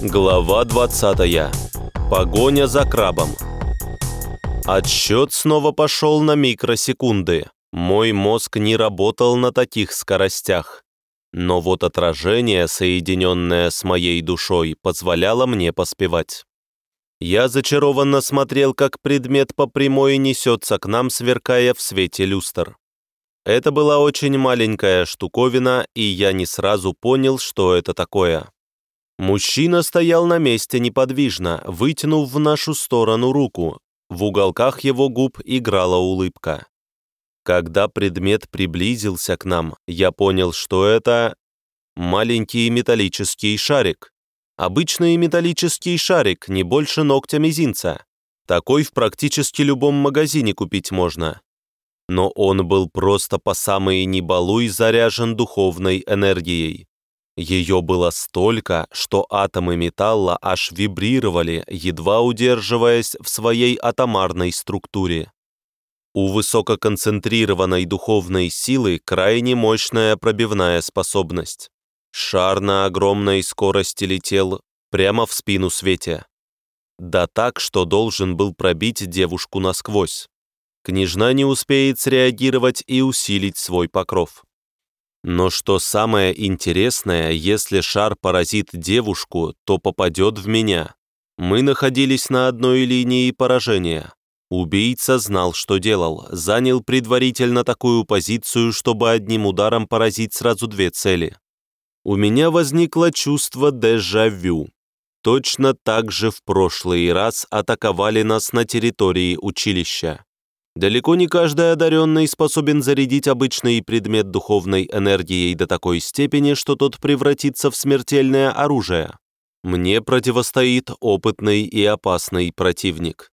Глава 20. Погоня за крабом. Отсчет снова пошел на микросекунды. Мой мозг не работал на таких скоростях. Но вот отражение, соединенное с моей душой, позволяло мне поспевать. Я зачарованно смотрел, как предмет по прямой несется к нам, сверкая в свете люстр. Это была очень маленькая штуковина, и я не сразу понял, что это такое. Мужчина стоял на месте неподвижно, вытянув в нашу сторону руку. В уголках его губ играла улыбка. Когда предмет приблизился к нам, я понял, что это маленький металлический шарик. Обычный металлический шарик, не больше ногтя мизинца. Такой в практически любом магазине купить можно. Но он был просто по самой небалуй заряжен духовной энергией. Ее было столько, что атомы металла аж вибрировали, едва удерживаясь в своей атомарной структуре. У высококонцентрированной духовной силы крайне мощная пробивная способность. Шар на огромной скорости летел прямо в спину Свете. Да так, что должен был пробить девушку насквозь. Княжна не успеет среагировать и усилить свой покров. Но что самое интересное, если шар поразит девушку, то попадет в меня. Мы находились на одной линии поражения. Убийца знал, что делал, занял предварительно такую позицию, чтобы одним ударом поразить сразу две цели у меня возникло чувство дежавю. Точно так же в прошлый раз атаковали нас на территории училища. Далеко не каждый одаренный способен зарядить обычный предмет духовной энергией до такой степени, что тот превратится в смертельное оружие. Мне противостоит опытный и опасный противник.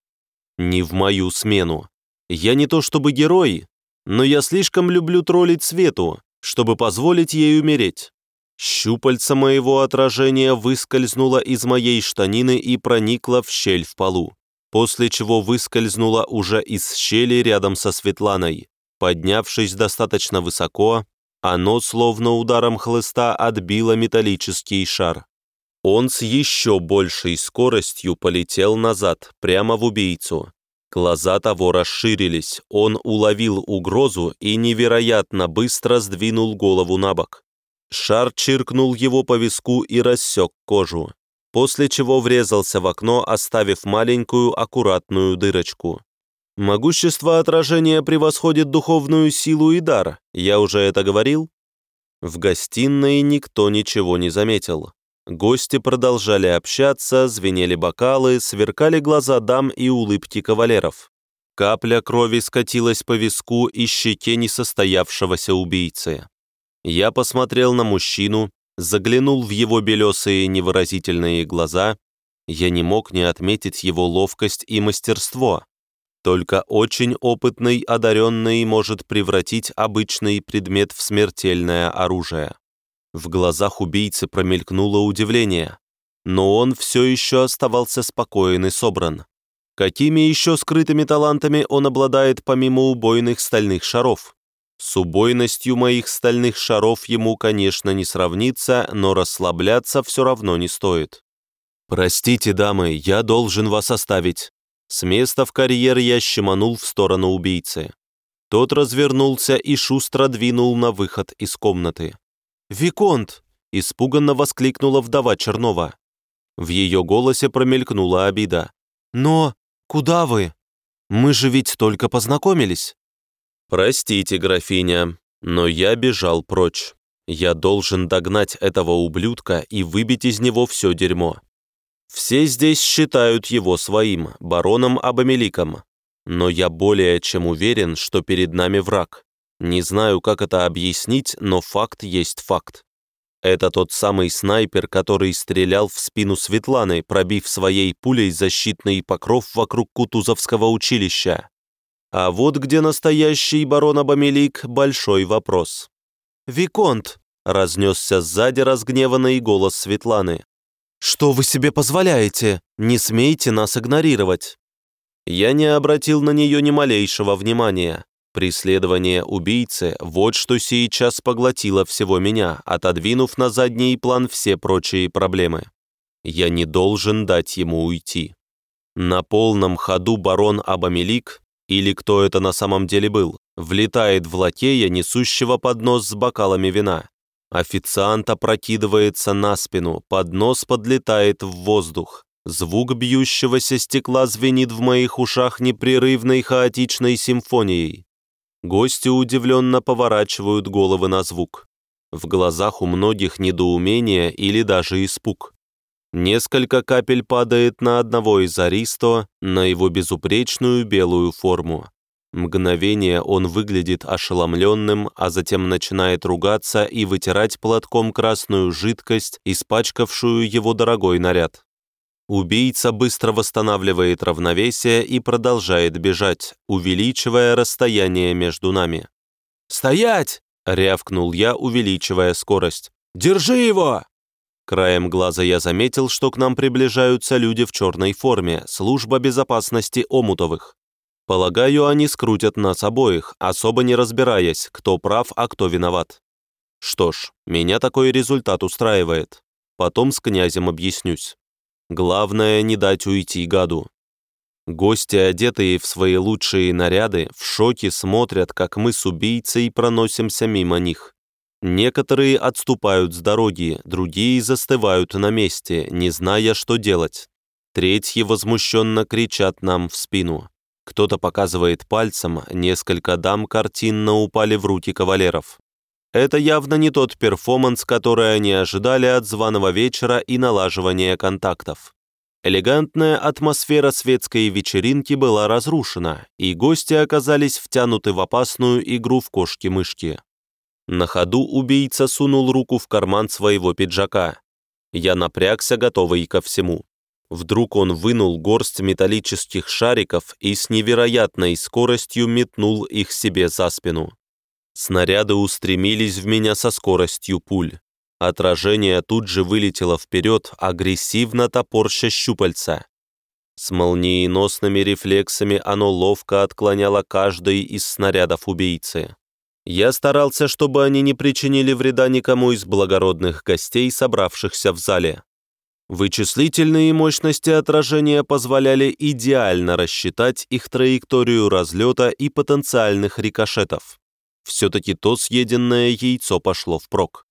Не в мою смену. Я не то чтобы герой, но я слишком люблю троллить свету, чтобы позволить ей умереть. Щупальца моего отражения выскользнуло из моей штанины и проникло в щель в полу, после чего выскользнуло уже из щели рядом со Светланой. Поднявшись достаточно высоко, оно словно ударом хлыста отбило металлический шар. Он с еще большей скоростью полетел назад, прямо в убийцу. Глаза того расширились, он уловил угрозу и невероятно быстро сдвинул голову на бок. Шар чиркнул его по виску и рассек кожу, после чего врезался в окно, оставив маленькую аккуратную дырочку. Могущество отражения превосходит духовную силу и дар, я уже это говорил? В гостиной никто ничего не заметил. Гости продолжали общаться, звенели бокалы, сверкали глаза дам и улыбки кавалеров. Капля крови скатилась по виску и щеке несостоявшегося убийцы. Я посмотрел на мужчину, заглянул в его белесые невыразительные глаза. Я не мог не отметить его ловкость и мастерство. Только очень опытный одаренный может превратить обычный предмет в смертельное оружие. В глазах убийцы промелькнуло удивление, но он все еще оставался спокоен и собран. Какими еще скрытыми талантами он обладает помимо убойных стальных шаров? С убойностью моих стальных шаров ему, конечно, не сравнится, но расслабляться все равно не стоит. «Простите, дамы, я должен вас оставить». С места в карьер я щеманул в сторону убийцы. Тот развернулся и шустро двинул на выход из комнаты. «Виконт!» – испуганно воскликнула вдова Чернова. В ее голосе промелькнула обида. «Но куда вы? Мы же ведь только познакомились». «Простите, графиня, но я бежал прочь. Я должен догнать этого ублюдка и выбить из него все дерьмо. Все здесь считают его своим, бароном Абамеликом. Но я более чем уверен, что перед нами враг. Не знаю, как это объяснить, но факт есть факт. Это тот самый снайпер, который стрелял в спину Светланы, пробив своей пулей защитный покров вокруг Кутузовского училища. А вот где настоящий барон Абамелик – большой вопрос. «Виконт!» – разнесся сзади разгневанный голос Светланы. «Что вы себе позволяете? Не смейте нас игнорировать!» Я не обратил на нее ни малейшего внимания. Преследование убийцы – вот что сейчас поглотило всего меня, отодвинув на задний план все прочие проблемы. Я не должен дать ему уйти. На полном ходу барон Абамелик, или кто это на самом деле был, влетает в лакея, несущего поднос с бокалами вина. Официант опрокидывается на спину, поднос подлетает в воздух. Звук бьющегося стекла звенит в моих ушах непрерывной хаотичной симфонией. Гости удивленно поворачивают головы на звук. В глазах у многих недоумение или даже испуг. Несколько капель падает на одного из аристо, на его безупречную белую форму. Мгновение он выглядит ошеломленным, а затем начинает ругаться и вытирать платком красную жидкость, испачкавшую его дорогой наряд. Убийца быстро восстанавливает равновесие и продолжает бежать, увеличивая расстояние между нами. «Стоять!» — рявкнул я, увеличивая скорость. «Держи его!» Краем глаза я заметил, что к нам приближаются люди в черной форме, служба безопасности Омутовых. Полагаю, они скрутят нас обоих, особо не разбираясь, кто прав, а кто виноват. Что ж, меня такой результат устраивает. Потом с князем объяснюсь. Главное, не дать уйти гаду. Гости, одетые в свои лучшие наряды, в шоке смотрят, как мы с убийцей проносимся мимо них. Некоторые отступают с дороги, другие застывают на месте, не зная, что делать. Третьи возмущенно кричат нам в спину. Кто-то показывает пальцем, несколько дам картинно упали в руки кавалеров. Это явно не тот перформанс, который они ожидали от званого вечера и налаживания контактов. Элегантная атмосфера светской вечеринки была разрушена, и гости оказались втянуты в опасную игру в кошки-мышки. На ходу убийца сунул руку в карман своего пиджака. Я напрягся, готовый ко всему. Вдруг он вынул горсть металлических шариков и с невероятной скоростью метнул их себе за спину. Снаряды устремились в меня со скоростью пуль. Отражение тут же вылетело вперед, агрессивно топорща щупальца. С молниеносными рефлексами оно ловко отклоняло каждый из снарядов убийцы. Я старался, чтобы они не причинили вреда никому из благородных гостей, собравшихся в зале. Вычислительные мощности отражения позволяли идеально рассчитать их траекторию разлета и потенциальных рикошетов. Все-таки то съеденное яйцо пошло впрок.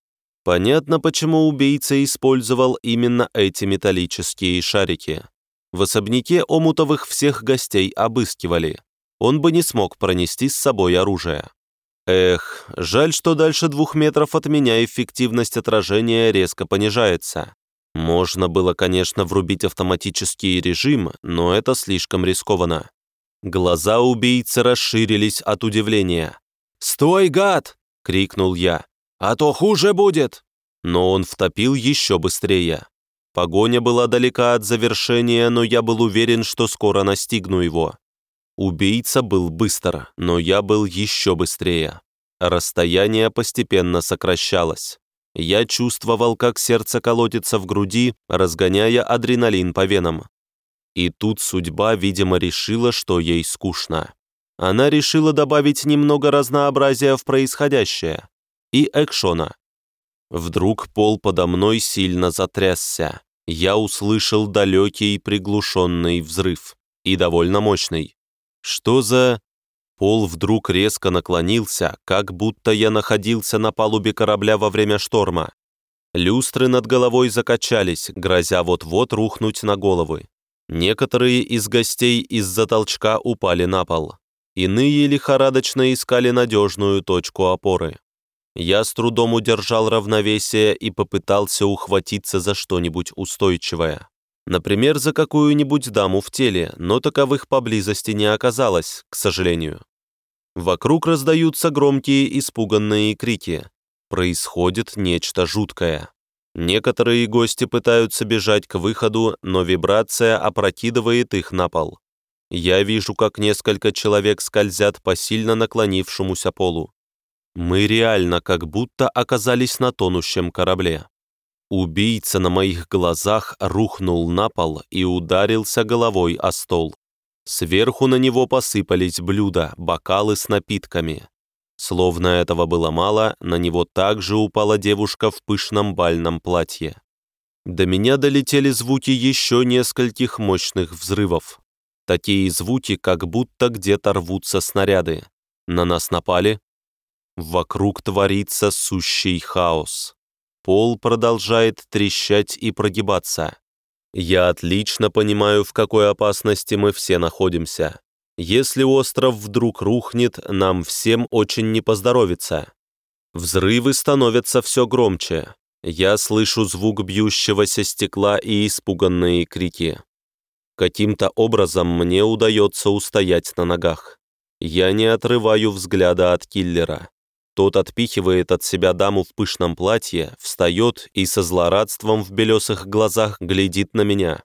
Понятно, почему убийца использовал именно эти металлические шарики. В особняке Омутовых всех гостей обыскивали. Он бы не смог пронести с собой оружие. Эх, жаль, что дальше двух метров от меня эффективность отражения резко понижается. Можно было, конечно, врубить автоматический режим, но это слишком рискованно. Глаза убийцы расширились от удивления. «Стой, гад!» — крикнул я. «А то хуже будет!» Но он втопил еще быстрее. Погоня была далека от завершения, но я был уверен, что скоро настигну его. Убийца был быстро, но я был еще быстрее. Расстояние постепенно сокращалось. Я чувствовал, как сердце колотится в груди, разгоняя адреналин по венам. И тут судьба, видимо, решила, что ей скучно. Она решила добавить немного разнообразия в происходящее. И экшона. Вдруг пол подо мной сильно затрясся. Я услышал далекий приглушенный взрыв. И довольно мощный. Что за... Пол вдруг резко наклонился, как будто я находился на палубе корабля во время шторма. Люстры над головой закачались, грозя вот-вот рухнуть на головы. Некоторые из гостей из-за толчка упали на пол. Иные лихорадочно искали надежную точку опоры. Я с трудом удержал равновесие и попытался ухватиться за что-нибудь устойчивое. Например, за какую-нибудь даму в теле, но таковых поблизости не оказалось, к сожалению. Вокруг раздаются громкие испуганные крики. Происходит нечто жуткое. Некоторые гости пытаются бежать к выходу, но вибрация опрокидывает их на пол. Я вижу, как несколько человек скользят по сильно наклонившемуся полу. Мы реально как будто оказались на тонущем корабле. Убийца на моих глазах рухнул на пол и ударился головой о стол. Сверху на него посыпались блюда, бокалы с напитками. Словно этого было мало, на него также упала девушка в пышном бальном платье. До меня долетели звуки еще нескольких мощных взрывов. Такие звуки, как будто где-то рвутся снаряды. На нас напали. Вокруг творится сущий хаос. Пол продолжает трещать и прогибаться. Я отлично понимаю, в какой опасности мы все находимся. Если остров вдруг рухнет, нам всем очень не поздоровится. Взрывы становятся все громче. Я слышу звук бьющегося стекла и испуганные крики. Каким-то образом мне удается устоять на ногах. Я не отрываю взгляда от киллера. Тот отпихивает от себя даму в пышном платье, встает и со злорадством в белесых глазах глядит на меня.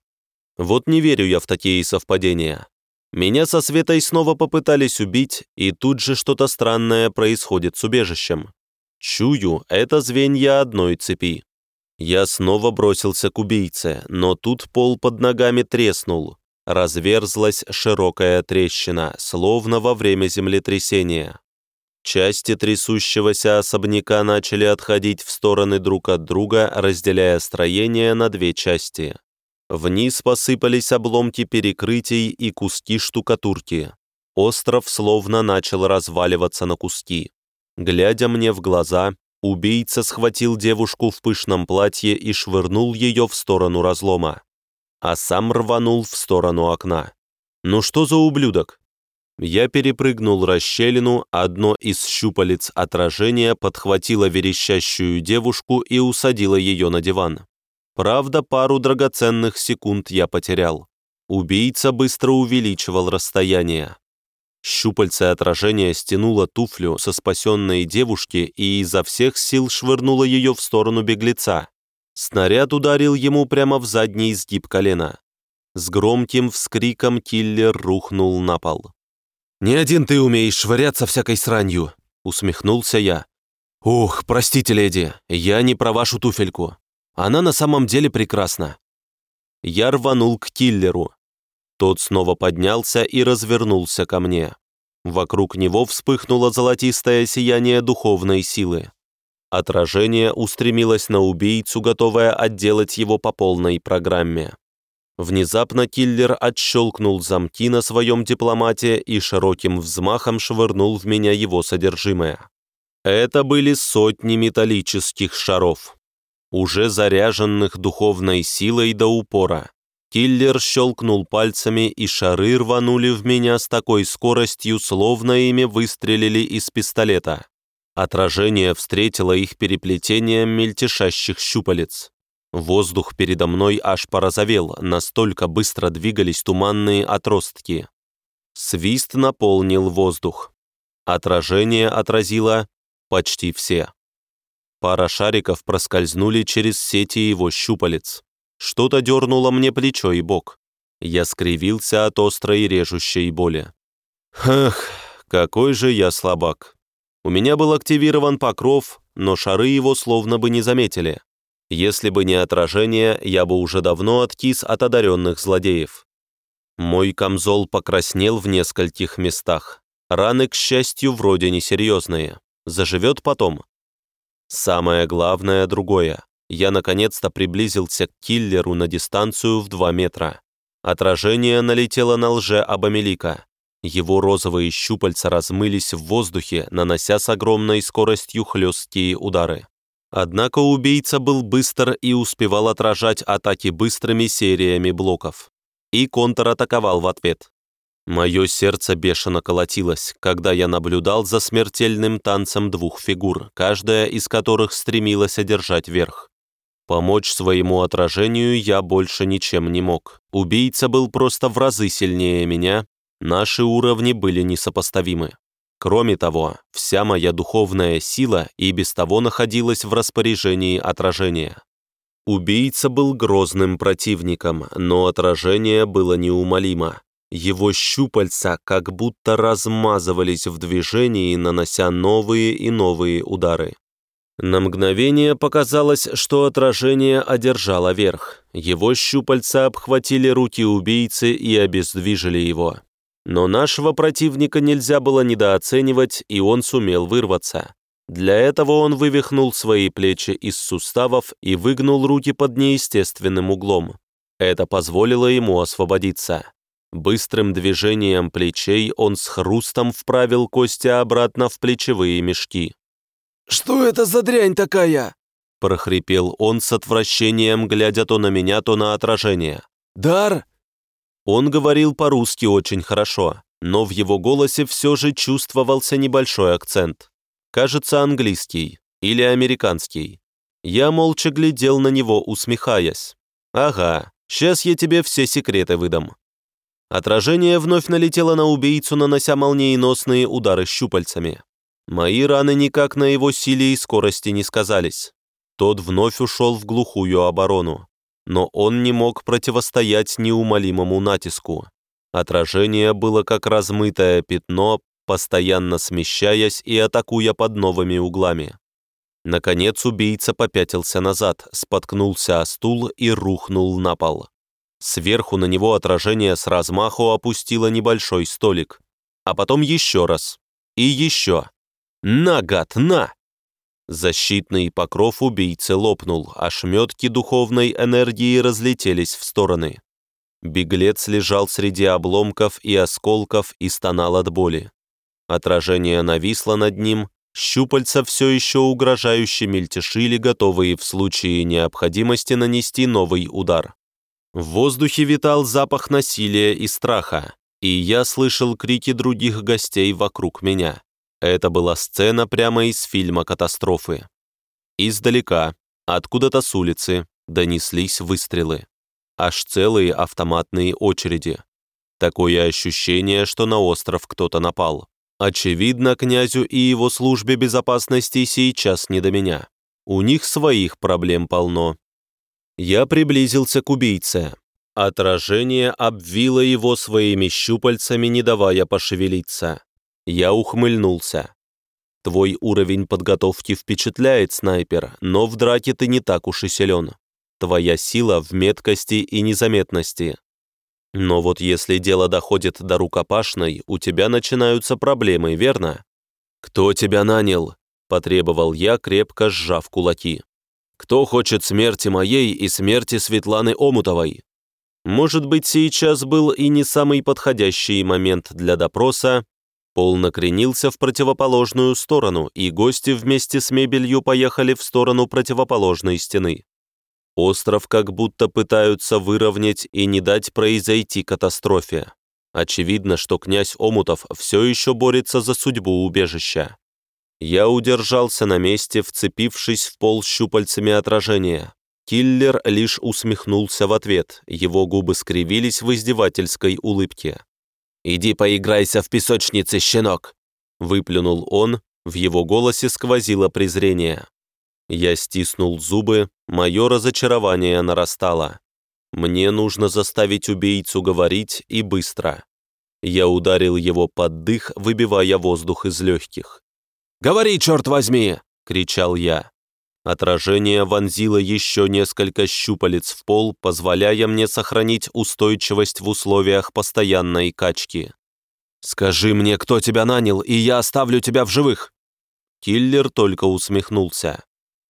Вот не верю я в такие совпадения. Меня со Светой снова попытались убить, и тут же что-то странное происходит с убежищем. Чую, это звенья одной цепи. Я снова бросился к убийце, но тут пол под ногами треснул. Разверзлась широкая трещина, словно во время землетрясения. Части трясущегося особняка начали отходить в стороны друг от друга, разделяя строение на две части. Вниз посыпались обломки перекрытий и куски штукатурки. Остров словно начал разваливаться на куски. Глядя мне в глаза, убийца схватил девушку в пышном платье и швырнул ее в сторону разлома. А сам рванул в сторону окна. «Ну что за ублюдок?» Я перепрыгнул расщелину, одно из щупалец отражения подхватило верещащую девушку и усадило ее на диван. Правда, пару драгоценных секунд я потерял. Убийца быстро увеличивал расстояние. Щупальце отражения стянуло туфлю со спасенной девушки и изо всех сил швырнуло ее в сторону беглеца. Снаряд ударил ему прямо в задний изгиб колена. С громким вскриком киллер рухнул на пол. «Не один ты умеешь швыряться всякой сранью», — усмехнулся я. «Ух, простите, леди, я не про вашу туфельку. Она на самом деле прекрасна». Я рванул к киллеру, тот снова поднялся и развернулся ко мне. Вокруг него вспыхнуло золотистое сияние духовной силы. Отражение устремилось на убийцу, готовое отделать его по полной программе. Внезапно киллер отщелкнул замки на своем дипломате и широким взмахом швырнул в меня его содержимое. Это были сотни металлических шаров, уже заряженных духовной силой до упора. Киллер щелкнул пальцами, и шары рванули в меня с такой скоростью, словно ими выстрелили из пистолета. Отражение встретило их переплетением мельтешащих щупалец. Воздух передо мной аж порозовел, настолько быстро двигались туманные отростки. Свист наполнил воздух. Отражение отразило почти все. Пара шариков проскользнули через сети его щупалец. Что-то дернуло мне плечо и бок. Я скривился от острой режущей боли. Эх, какой же я слабак. У меня был активирован покров, но шары его словно бы не заметили. Если бы не отражение, я бы уже давно откис от одаренных злодеев. Мой камзол покраснел в нескольких местах. Раны, к счастью, вроде несерьезные. Заживет потом. Самое главное другое я наконец-то приблизился к киллеру на дистанцию в 2 метра. Отражение налетело на лже-абамелика. Его розовые щупальца размылись в воздухе, нанося с огромной скоростью хлесткие удары. Однако убийца был быстр и успевал отражать атаки быстрыми сериями блоков. И контратаковал в ответ. Мое сердце бешено колотилось, когда я наблюдал за смертельным танцем двух фигур, каждая из которых стремилась одержать верх. Помочь своему отражению я больше ничем не мог. Убийца был просто в разы сильнее меня, наши уровни были несопоставимы. Кроме того, вся моя духовная сила и без того находилась в распоряжении отражения. Убийца был грозным противником, но отражение было неумолимо. Его щупальца как будто размазывались в движении, нанося новые и новые удары. На мгновение показалось, что отражение одержало верх. Его щупальца обхватили руки убийцы и обездвижили его. Но нашего противника нельзя было недооценивать, и он сумел вырваться. Для этого он вывихнул свои плечи из суставов и выгнул руки под неестественным углом. Это позволило ему освободиться. Быстрым движением плечей он с хрустом вправил кости обратно в плечевые мешки. «Что это за дрянь такая?» прохрипел он с отвращением, глядя то на меня, то на отражение. «Дар?» Он говорил по-русски очень хорошо, но в его голосе все же чувствовался небольшой акцент. Кажется, английский или американский. Я молча глядел на него, усмехаясь. «Ага, сейчас я тебе все секреты выдам». Отражение вновь налетело на убийцу, нанося молниеносные удары щупальцами. Мои раны никак на его силе и скорости не сказались. Тот вновь ушел в глухую оборону. Но он не мог противостоять неумолимому натиску. Отражение было как размытое пятно, постоянно смещаясь и атакуя под новыми углами. Наконец убийца попятился назад, споткнулся о стул и рухнул на пол. Сверху на него отражение с размаху опустило небольшой столик. А потом еще раз. И еще. «На, гад, на!» Защитный покров убийцы лопнул, а шметки духовной энергии разлетелись в стороны. Беглец лежал среди обломков и осколков и стонал от боли. Отражение нависло над ним, щупальца все еще угрожающе мельтешили, готовые в случае необходимости нанести новый удар. В воздухе витал запах насилия и страха, и я слышал крики других гостей вокруг меня. Это была сцена прямо из фильма «Катастрофы». Издалека, откуда-то с улицы, донеслись выстрелы. Аж целые автоматные очереди. Такое ощущение, что на остров кто-то напал. Очевидно, князю и его службе безопасности сейчас не до меня. У них своих проблем полно. Я приблизился к убийце. Отражение обвило его своими щупальцами, не давая пошевелиться. Я ухмыльнулся. Твой уровень подготовки впечатляет, снайпер, но в драке ты не так уж и силен. Твоя сила в меткости и незаметности. Но вот если дело доходит до рукопашной, у тебя начинаются проблемы, верно? «Кто тебя нанял?» – потребовал я, крепко сжав кулаки. «Кто хочет смерти моей и смерти Светланы Омутовой?» Может быть, сейчас был и не самый подходящий момент для допроса, Пол накренился в противоположную сторону, и гости вместе с мебелью поехали в сторону противоположной стены. Остров как будто пытаются выровнять и не дать произойти катастрофе. Очевидно, что князь Омутов все еще борется за судьбу убежища. Я удержался на месте, вцепившись в пол щупальцами отражения. Киллер лишь усмехнулся в ответ, его губы скривились в издевательской улыбке. «Иди поиграйся в песочнице, щенок!» Выплюнул он, в его голосе сквозило презрение. Я стиснул зубы, мое разочарование нарастало. Мне нужно заставить убийцу говорить и быстро. Я ударил его под дых, выбивая воздух из легких. «Говори, черт возьми!» — кричал я. Отражение вонзило еще несколько щупалец в пол, позволяя мне сохранить устойчивость в условиях постоянной качки. «Скажи мне, кто тебя нанял, и я оставлю тебя в живых!» Киллер только усмехнулся.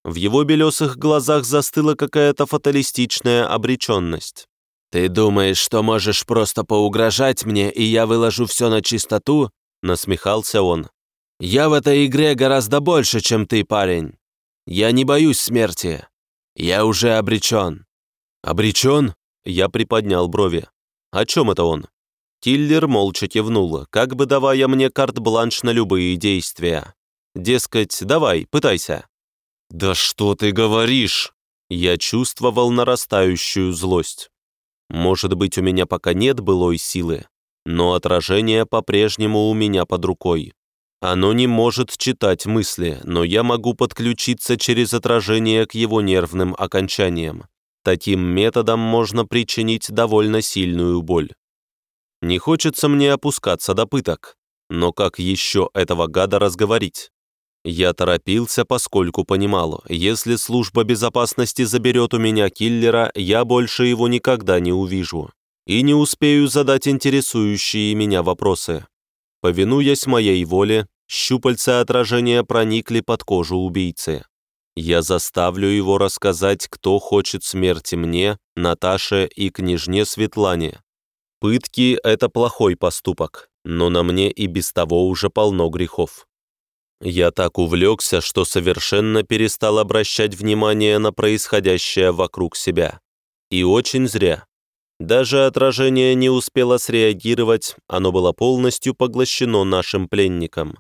В его белесых глазах застыла какая-то фаталистичная обреченность. «Ты думаешь, что можешь просто поугрожать мне, и я выложу все на чистоту?» Насмехался он. «Я в этой игре гораздо больше, чем ты, парень. Я не боюсь смерти. Я уже обречен». «Обречен?» Я приподнял брови. «О чем это он?» Киллер молча кивнул, как бы давая мне карт-бланш на любые действия. Дескать, давай, пытайся. «Да что ты говоришь?» Я чувствовал нарастающую злость. Может быть, у меня пока нет былой силы, но отражение по-прежнему у меня под рукой. Оно не может читать мысли, но я могу подключиться через отражение к его нервным окончаниям. Таким методом можно причинить довольно сильную боль. Не хочется мне опускаться до пыток, но как еще этого гада разговорить? Я торопился, поскольку понимал, если служба безопасности заберет у меня киллера, я больше его никогда не увижу и не успею задать интересующие меня вопросы. Повинуясь моей воле, Щупальца отражения проникли под кожу убийцы. Я заставлю его рассказать, кто хочет смерти мне, Наташе и княжне Светлане. Пытки — это плохой поступок, но на мне и без того уже полно грехов. Я так увлекся, что совершенно перестал обращать внимание на происходящее вокруг себя. И очень зря. Даже отражение не успело среагировать, оно было полностью поглощено нашим пленником.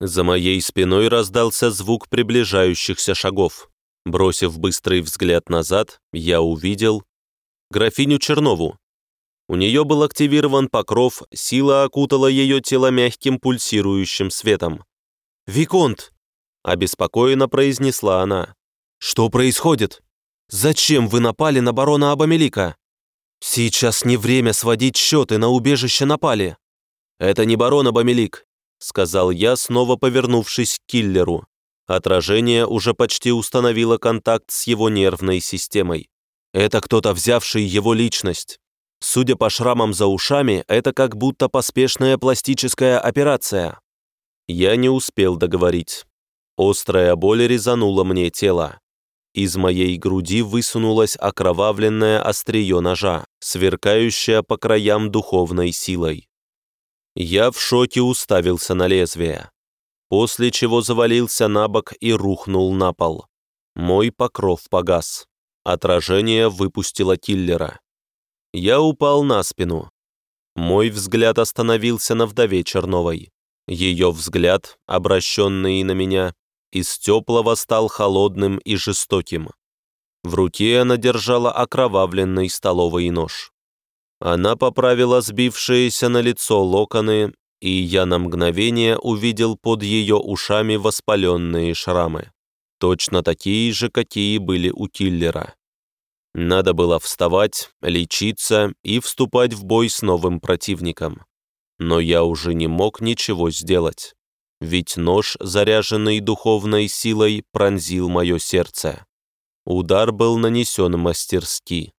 За моей спиной раздался звук приближающихся шагов. Бросив быстрый взгляд назад, я увидел графиню Чернову. У нее был активирован покров, сила окутала ее тело мягким пульсирующим светом. «Виконт!» – обеспокоенно произнесла она. «Что происходит? Зачем вы напали на барона Абамелика?» «Сейчас не время сводить счеты, на убежище напали». «Это не барон Абамелик. — сказал я, снова повернувшись к киллеру. Отражение уже почти установило контакт с его нервной системой. Это кто-то, взявший его личность. Судя по шрамам за ушами, это как будто поспешная пластическая операция. Я не успел договорить. Острая боль резанула мне тело. Из моей груди высунулось окровавленное острие ножа, сверкающее по краям духовной силой. Я в шоке уставился на лезвие, после чего завалился на бок и рухнул на пол. Мой покров погас. Отражение выпустило киллера. Я упал на спину. Мой взгляд остановился на вдове Черновой. Ее взгляд, обращенный на меня, из теплого стал холодным и жестоким. В руке она держала окровавленный столовый нож. Она поправила сбившиеся на лицо локоны, и я на мгновение увидел под ее ушами воспаленные шрамы. Точно такие же, какие были у киллера. Надо было вставать, лечиться и вступать в бой с новым противником. Но я уже не мог ничего сделать, ведь нож, заряженный духовной силой, пронзил мое сердце. Удар был нанесен мастерски.